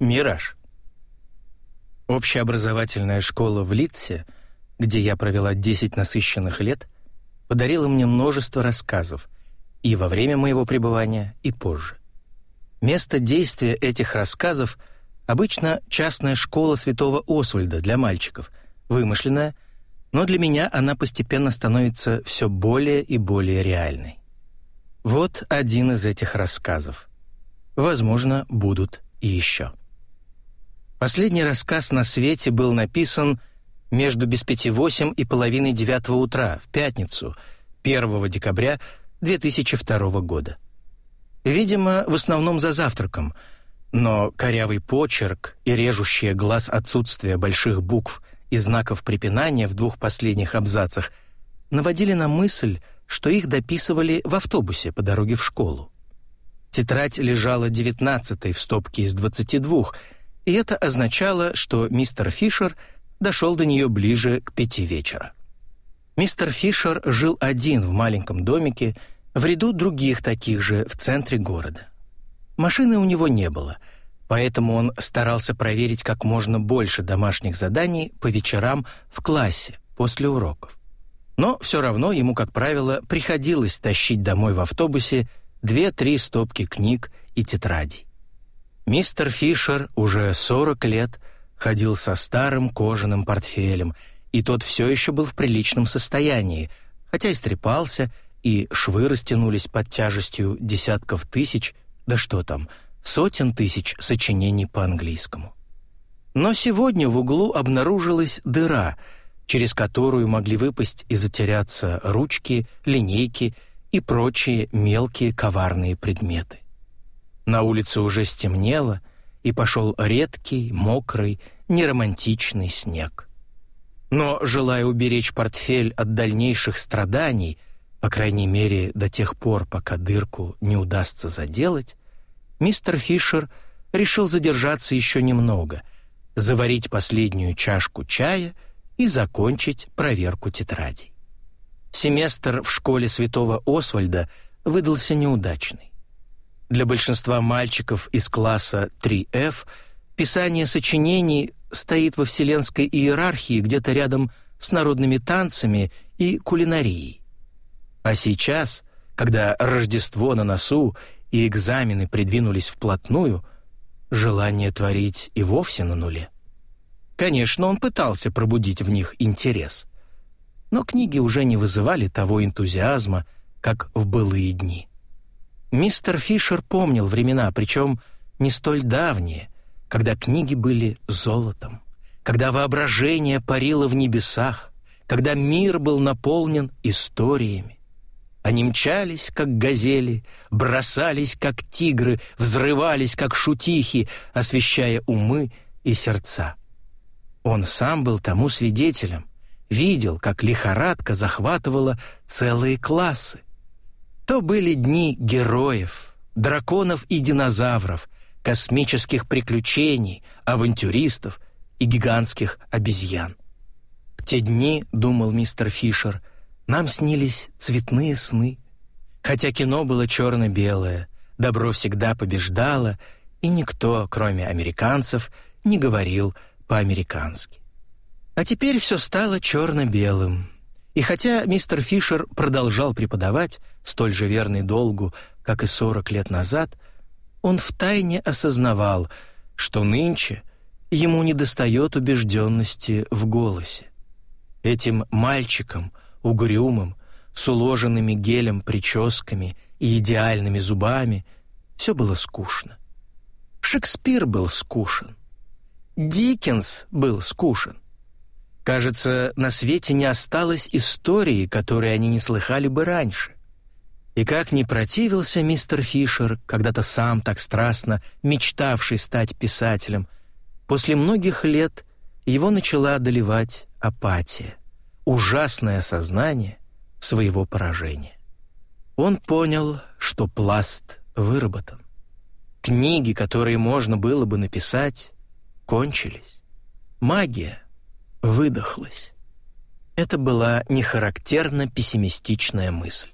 Мираж. Общеобразовательная школа в Литсе, где я провела 10 насыщенных лет, подарила мне множество рассказов и во время моего пребывания, и позже. Место действия этих рассказов обычно частная школа святого Освальда для мальчиков, вымышленная, но для меня она постепенно становится все более и более реальной. Вот один из этих рассказов. Возможно, будут и еще. Последний рассказ на свете был написан между без пяти восемь и половиной девятого утра, в пятницу, 1 декабря 2002 года. Видимо, в основном за завтраком, но корявый почерк и режущее глаз отсутствие больших букв и знаков препинания в двух последних абзацах наводили на мысль, что их дописывали в автобусе по дороге в школу. Тетрадь лежала девятнадцатой в стопке из двадцати двух, и это означало, что мистер Фишер дошел до нее ближе к пяти вечера. Мистер Фишер жил один в маленьком домике в ряду других таких же в центре города. Машины у него не было, поэтому он старался проверить как можно больше домашних заданий по вечерам в классе после уроков. Но все равно ему, как правило, приходилось тащить домой в автобусе две-три стопки книг и тетрадей. Мистер Фишер уже 40 лет ходил со старым кожаным портфелем, и тот все еще был в приличном состоянии, хотя и стрепался, и швы растянулись под тяжестью десятков тысяч, да что там, сотен тысяч сочинений по-английскому. Но сегодня в углу обнаружилась дыра — через которую могли выпасть и затеряться ручки, линейки и прочие мелкие коварные предметы. На улице уже стемнело, и пошел редкий, мокрый, неромантичный снег. Но, желая уберечь портфель от дальнейших страданий, по крайней мере до тех пор, пока дырку не удастся заделать, мистер Фишер решил задержаться еще немного, заварить последнюю чашку чая — и закончить проверку тетрадей. Семестр в школе святого Освальда выдался неудачный. Для большинства мальчиков из класса 3F писание сочинений стоит во вселенской иерархии где-то рядом с народными танцами и кулинарией. А сейчас, когда Рождество на носу и экзамены придвинулись вплотную, желание творить и вовсе на нуле. Конечно, он пытался пробудить в них интерес. Но книги уже не вызывали того энтузиазма, как в былые дни. Мистер Фишер помнил времена, причем не столь давние, когда книги были золотом, когда воображение парило в небесах, когда мир был наполнен историями. Они мчались, как газели, бросались, как тигры, взрывались, как шутихи, освещая умы и сердца. Он сам был тому свидетелем, видел, как лихорадка захватывала целые классы. То были дни героев, драконов и динозавров, космических приключений, авантюристов и гигантских обезьян. В те дни, думал мистер Фишер, нам снились цветные сны. Хотя кино было черно-белое, добро всегда побеждало, и никто, кроме американцев, не говорил по-американски. А теперь все стало черно-белым. И хотя мистер Фишер продолжал преподавать, столь же верный долгу, как и 40 лет назад, он втайне осознавал, что нынче ему недостает убежденности в голосе. Этим мальчиком, угрюмым, с уложенными гелем прическами и идеальными зубами, все было скучно. Шекспир был скучен. Диккенс был скучен. Кажется, на свете не осталось истории, которые они не слыхали бы раньше. И как не противился мистер Фишер, когда-то сам так страстно мечтавший стать писателем, после многих лет его начала одолевать апатия, ужасное осознание своего поражения. Он понял, что пласт выработан. Книги, которые можно было бы написать, кончились. Магия выдохлась. Это была нехарактерно пессимистичная мысль.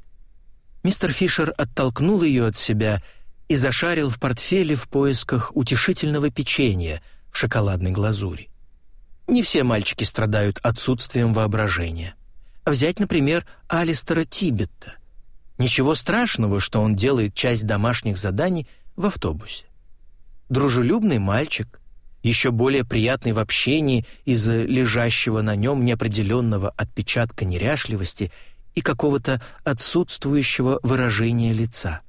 Мистер Фишер оттолкнул ее от себя и зашарил в портфеле в поисках утешительного печенья в шоколадной глазури. Не все мальчики страдают отсутствием воображения. Взять, например, Алистера Тибетта. Ничего страшного, что он делает часть домашних заданий в автобусе. Дружелюбный мальчик, еще более приятный в общении из-за лежащего на нем неопределенного отпечатка неряшливости и какого-то отсутствующего выражения лица.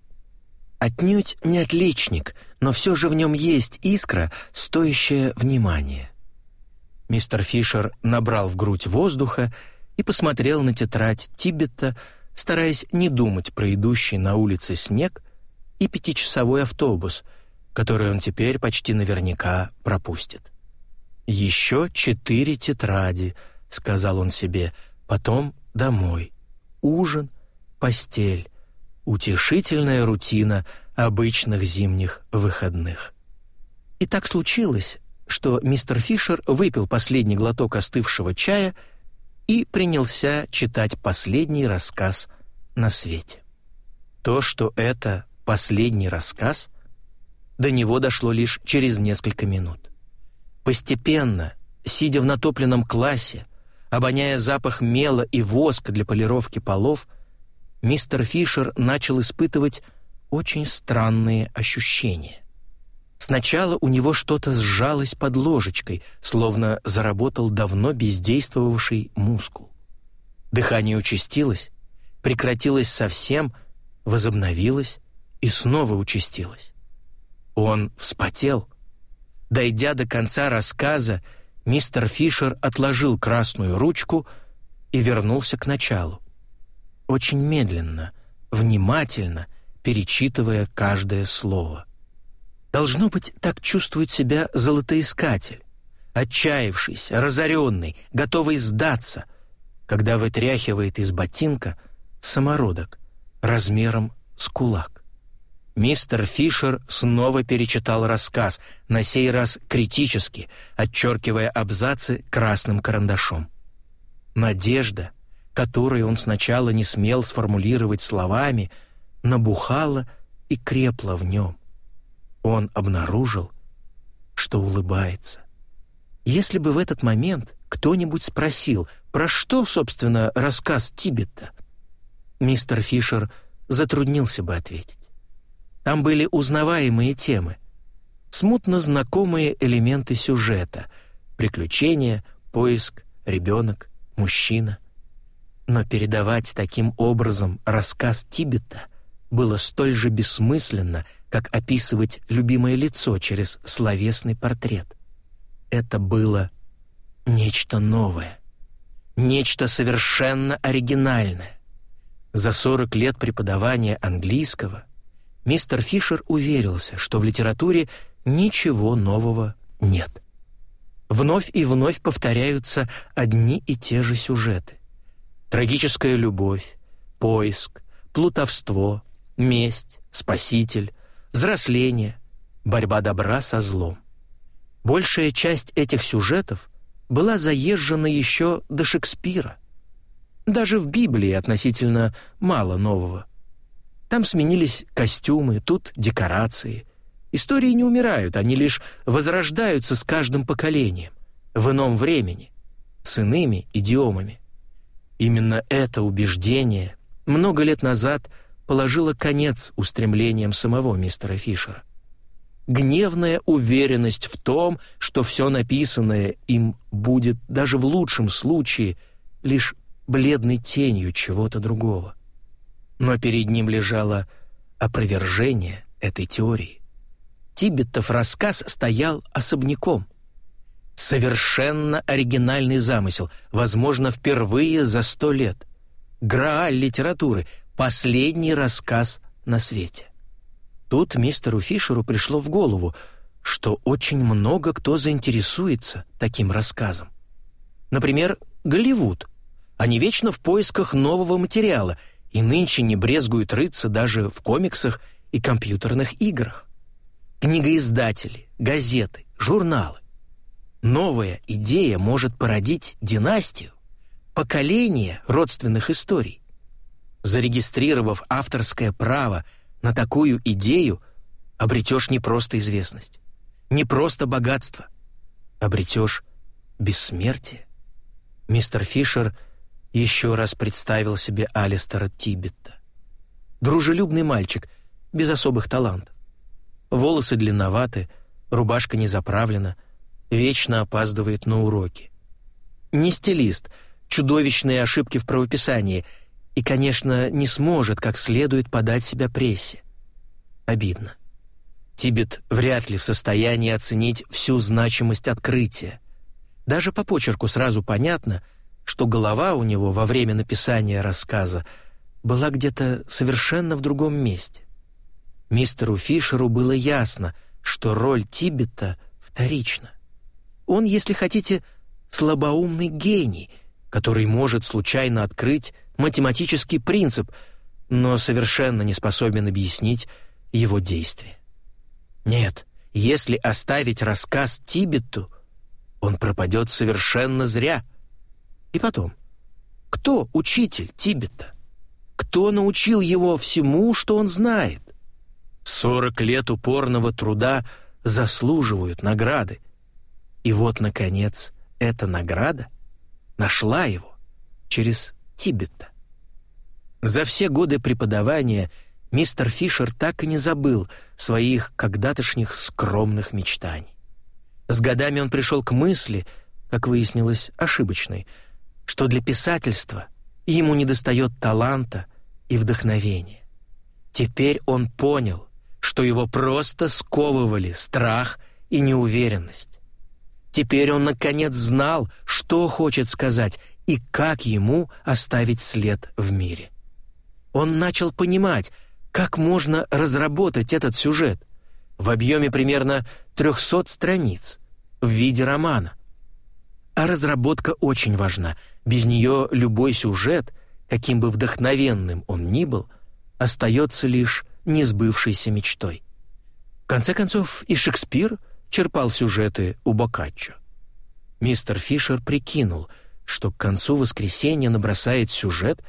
Отнюдь не отличник, но все же в нем есть искра, стоящая внимания. Мистер Фишер набрал в грудь воздуха и посмотрел на тетрадь Тибета, стараясь не думать про идущий на улице снег и пятичасовой автобус, который он теперь почти наверняка пропустит. «Еще четыре тетради», — сказал он себе, — «потом домой. Ужин, постель, утешительная рутина обычных зимних выходных». И так случилось, что мистер Фишер выпил последний глоток остывшего чая и принялся читать последний рассказ на свете. То, что это последний рассказ, до него дошло лишь через несколько минут. Постепенно, сидя в натопленном классе, обоняя запах мела и воска для полировки полов, мистер Фишер начал испытывать очень странные ощущения. Сначала у него что-то сжалось под ложечкой, словно заработал давно бездействовавший мускул. Дыхание участилось, прекратилось совсем, возобновилось и снова участилось. Он вспотел. Дойдя до конца рассказа, мистер Фишер отложил красную ручку и вернулся к началу. Очень медленно, внимательно, перечитывая каждое слово. Должно быть, так чувствует себя золотоискатель, отчаявшийся, разоренный, готовый сдаться, когда вытряхивает из ботинка самородок размером с кулак. Мистер Фишер снова перечитал рассказ, на сей раз критически, отчеркивая абзацы красным карандашом. Надежда, которую он сначала не смел сформулировать словами, набухала и крепла в нем он обнаружил, что улыбается. Если бы в этот момент кто-нибудь спросил, про что, собственно, рассказ Тибета, мистер Фишер затруднился бы ответить. Там были узнаваемые темы, смутно знакомые элементы сюжета — приключения, поиск, ребенок, мужчина. Но передавать таким образом рассказ Тибета было столь же бессмысленно, как описывать любимое лицо через словесный портрет. Это было нечто новое, нечто совершенно оригинальное. За 40 лет преподавания английского мистер Фишер уверился, что в литературе ничего нового нет. Вновь и вновь повторяются одни и те же сюжеты. Трагическая любовь, поиск, плутовство, месть, спаситель, взросление, борьба добра со злом. Большая часть этих сюжетов была заезжена еще до Шекспира. Даже в Библии относительно мало нового. Там сменились костюмы, тут декорации. Истории не умирают, они лишь возрождаются с каждым поколением, в ином времени, с иными идиомами. Именно это убеждение много лет назад – положила конец устремлениям самого мистера Фишера. Гневная уверенность в том, что все написанное им будет даже в лучшем случае лишь бледной тенью чего-то другого. Но перед ним лежало опровержение этой теории. Тибетов рассказ стоял особняком. Совершенно оригинальный замысел, возможно, впервые за сто лет. Грааль литературы, последний рассказ на свете. Тут мистеру Фишеру пришло в голову, что очень много кто заинтересуется таким рассказом. Например, Голливуд. Они вечно в поисках нового материала и нынче не брезгуют рыться даже в комиксах и компьютерных играх. Книгоиздатели, газеты, журналы. Новая идея может породить династию, поколение родственных историй. Зарегистрировав авторское право на такую идею, обретешь не просто известность, не просто богатство, обретешь бессмертие. Мистер Фишер еще раз представил себе Алистера Тибетта. Дружелюбный мальчик, без особых талантов. Волосы длинноваты, рубашка не заправлена, вечно опаздывает на уроки. Не стилист, чудовищные ошибки в правописании и, конечно, не сможет как следует подать себя прессе. Обидно. Тибет вряд ли в состоянии оценить всю значимость открытия. Даже по почерку сразу понятно, что голова у него во время написания рассказа была где-то совершенно в другом месте. Мистеру Фишеру было ясно, что роль Тибета вторична. Он, если хотите, слабоумный гений, который может случайно открыть математический принцип, но совершенно не способен объяснить его действия. Нет, если оставить рассказ Тибету, он пропадет совершенно зря. И потом, кто учитель Тибета? Кто научил его всему, что он знает? Сорок лет упорного труда заслуживают награды. И вот, наконец, эта награда нашла его через Тибета. За все годы преподавания – мистер Фишер так и не забыл своих когда-тошних скромных мечтаний. С годами он пришел к мысли, как выяснилось, ошибочной, что для писательства ему недостает таланта и вдохновения. Теперь он понял, что его просто сковывали страх и неуверенность. Теперь он, наконец, знал, что хочет сказать и как ему оставить след в мире. Он начал понимать, как можно разработать этот сюжет в объеме примерно 300 страниц в виде романа. А разработка очень важна. Без нее любой сюжет, каким бы вдохновенным он ни был, остается лишь несбывшейся мечтой. В конце концов, и Шекспир черпал сюжеты у Боккаччо. Мистер Фишер прикинул, что к концу воскресенья набросает сюжет,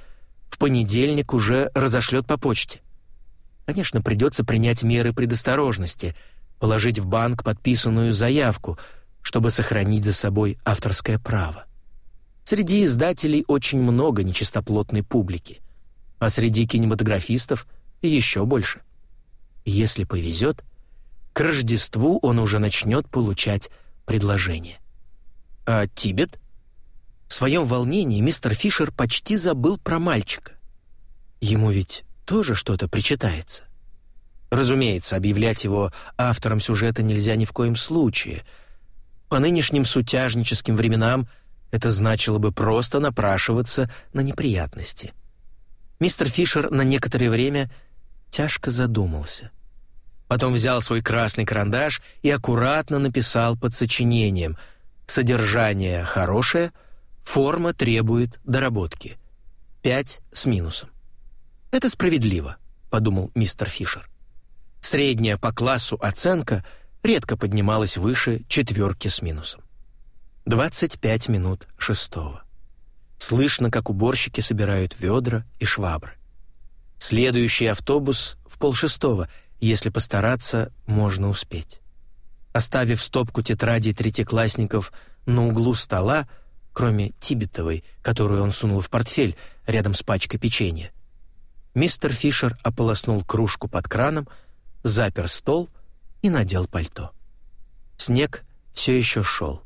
в понедельник уже разошлет по почте. Конечно, придется принять меры предосторожности, положить в банк подписанную заявку, чтобы сохранить за собой авторское право. Среди издателей очень много нечистоплотной публики, а среди кинематографистов еще больше. Если повезет, к Рождеству он уже начнет получать предложение. А Тибет? В своем волнении мистер Фишер почти забыл про мальчика. Ему ведь тоже что-то причитается. Разумеется, объявлять его автором сюжета нельзя ни в коем случае. По нынешним сутяжническим временам это значило бы просто напрашиваться на неприятности. Мистер Фишер на некоторое время тяжко задумался. Потом взял свой красный карандаш и аккуратно написал под сочинением «Содержание хорошее, форма требует доработки. Пять с минусом». «Это справедливо», — подумал мистер Фишер. Средняя по классу оценка редко поднималась выше четверки с минусом. 25 минут шестого. Слышно, как уборщики собирают ведра и швабры. Следующий автобус в полшестого, если постараться, можно успеть. Оставив стопку тетрадей третьеклассников на углу стола, кроме Тибетовой, которую он сунул в портфель рядом с пачкой печенья, Мистер Фишер ополоснул кружку под краном, запер стол и надел пальто. Снег все еще шел.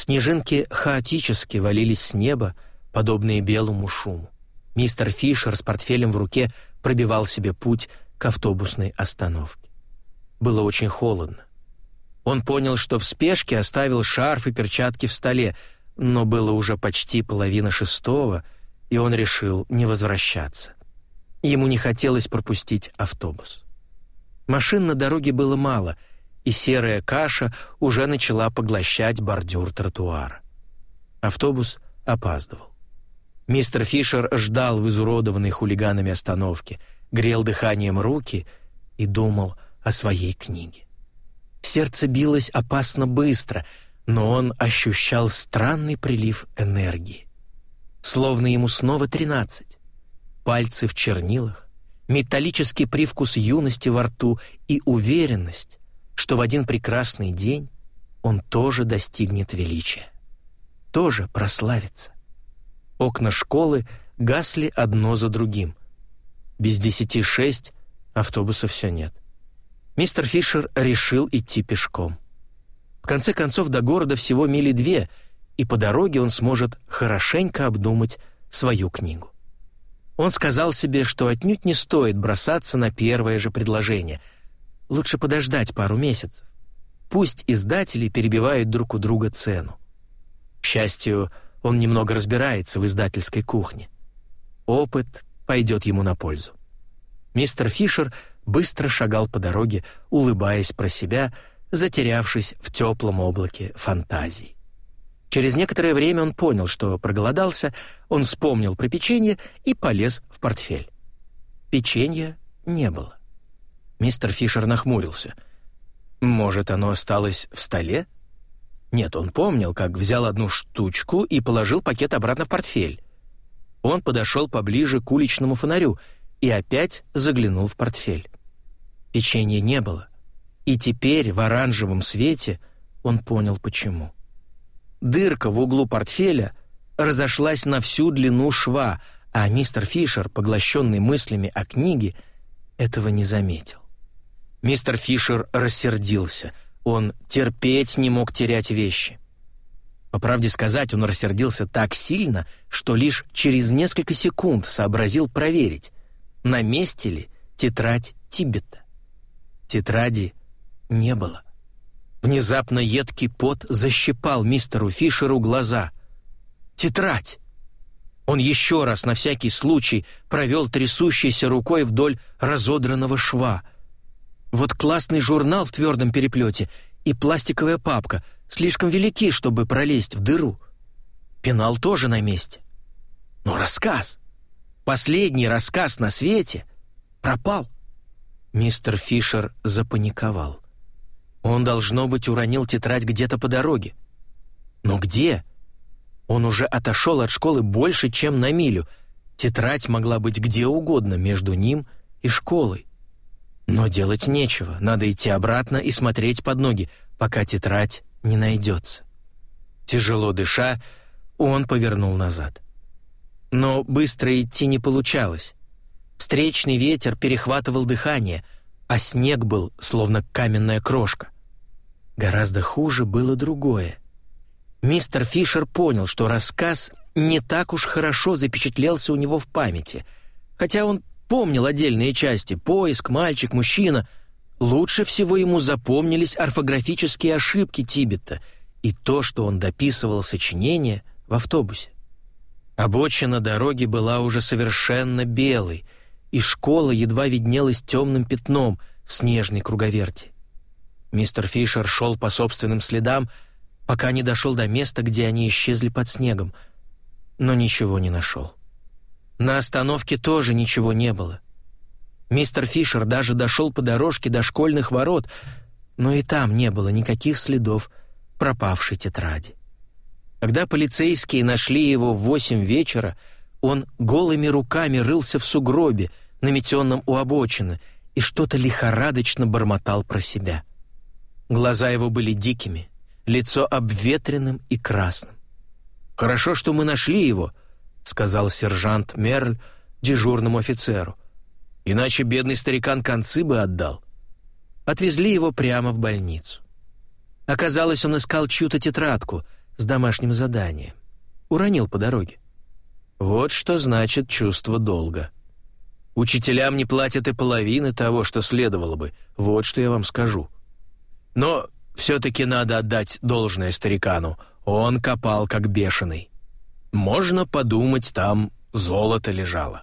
Снежинки хаотически валились с неба, подобные белому шуму. Мистер Фишер с портфелем в руке пробивал себе путь к автобусной остановке. Было очень холодно. Он понял, что в спешке оставил шарф и перчатки в столе, но было уже почти половина шестого, и он решил не возвращаться. Ему не хотелось пропустить автобус. Машин на дороге было мало, и серая каша уже начала поглощать бордюр тротуара. Автобус опаздывал. Мистер Фишер ждал в изуродованной хулиганами остановке, грел дыханием руки и думал о своей книге. Сердце билось опасно быстро, но он ощущал странный прилив энергии. Словно ему снова тринадцать пальцы в чернилах, металлический привкус юности во рту и уверенность, что в один прекрасный день он тоже достигнет величия, тоже прославится. Окна школы гасли одно за другим. Без десяти шесть автобуса все нет. Мистер Фишер решил идти пешком. В конце концов, до города всего мили две, и по дороге он сможет хорошенько обдумать свою книгу. Он сказал себе, что отнюдь не стоит бросаться на первое же предложение. Лучше подождать пару месяцев. Пусть издатели перебивают друг у друга цену. К счастью, он немного разбирается в издательской кухне. Опыт пойдет ему на пользу. Мистер Фишер быстро шагал по дороге, улыбаясь про себя, затерявшись в теплом облаке фантазий. Через некоторое время он понял, что проголодался, он вспомнил про печенье и полез в портфель. Печенья не было. Мистер Фишер нахмурился. «Может, оно осталось в столе?» Нет, он помнил, как взял одну штучку и положил пакет обратно в портфель. Он подошел поближе к уличному фонарю и опять заглянул в портфель. Печенья не было. И теперь в оранжевом свете он понял почему. Дырка в углу портфеля разошлась на всю длину шва, а мистер Фишер, поглощенный мыслями о книге, этого не заметил. Мистер Фишер рассердился. Он терпеть не мог терять вещи. По правде сказать, он рассердился так сильно, что лишь через несколько секунд сообразил проверить, на месте ли тетрадь Тибета. Тетради не было. Внезапно едкий пот защипал мистеру Фишеру глаза. «Тетрадь!» Он еще раз на всякий случай провел трясущейся рукой вдоль разодранного шва. Вот классный журнал в твердом переплете и пластиковая папка слишком велики, чтобы пролезть в дыру. Пенал тоже на месте. Но рассказ, последний рассказ на свете, пропал. Мистер Фишер запаниковал. Он, должно быть, уронил тетрадь где-то по дороге. Но где? Он уже отошел от школы больше, чем на милю. Тетрадь могла быть где угодно между ним и школой. Но делать нечего, надо идти обратно и смотреть под ноги, пока тетрадь не найдется. Тяжело дыша, он повернул назад. Но быстро идти не получалось. Встречный ветер перехватывал дыхание, а снег был словно каменная крошка. Гораздо хуже было другое. Мистер Фишер понял, что рассказ не так уж хорошо запечатлелся у него в памяти. Хотя он помнил отдельные части — поиск, мальчик, мужчина. Лучше всего ему запомнились орфографические ошибки Тибета и то, что он дописывал сочинение в автобусе. Обочина дороги была уже совершенно белой — и школа едва виднелась темным пятном в снежной круговерти. Мистер Фишер шел по собственным следам, пока не дошел до места, где они исчезли под снегом, но ничего не нашел. На остановке тоже ничего не было. Мистер Фишер даже дошел по дорожке до школьных ворот, но и там не было никаких следов пропавшей тетради. Когда полицейские нашли его в восемь вечера, он голыми руками рылся в сугробе, наметенном у обочины, и что-то лихорадочно бормотал про себя. Глаза его были дикими, лицо обветренным и красным. «Хорошо, что мы нашли его», — сказал сержант Мерль дежурному офицеру. «Иначе бедный старикан концы бы отдал». Отвезли его прямо в больницу. Оказалось, он искал чью-то тетрадку с домашним заданием. Уронил по дороге. Вот что значит чувство долга. Учителям не платят и половины того, что следовало бы. Вот что я вам скажу. Но все-таки надо отдать должное старикану. Он копал как бешеный. Можно подумать, там золото лежало.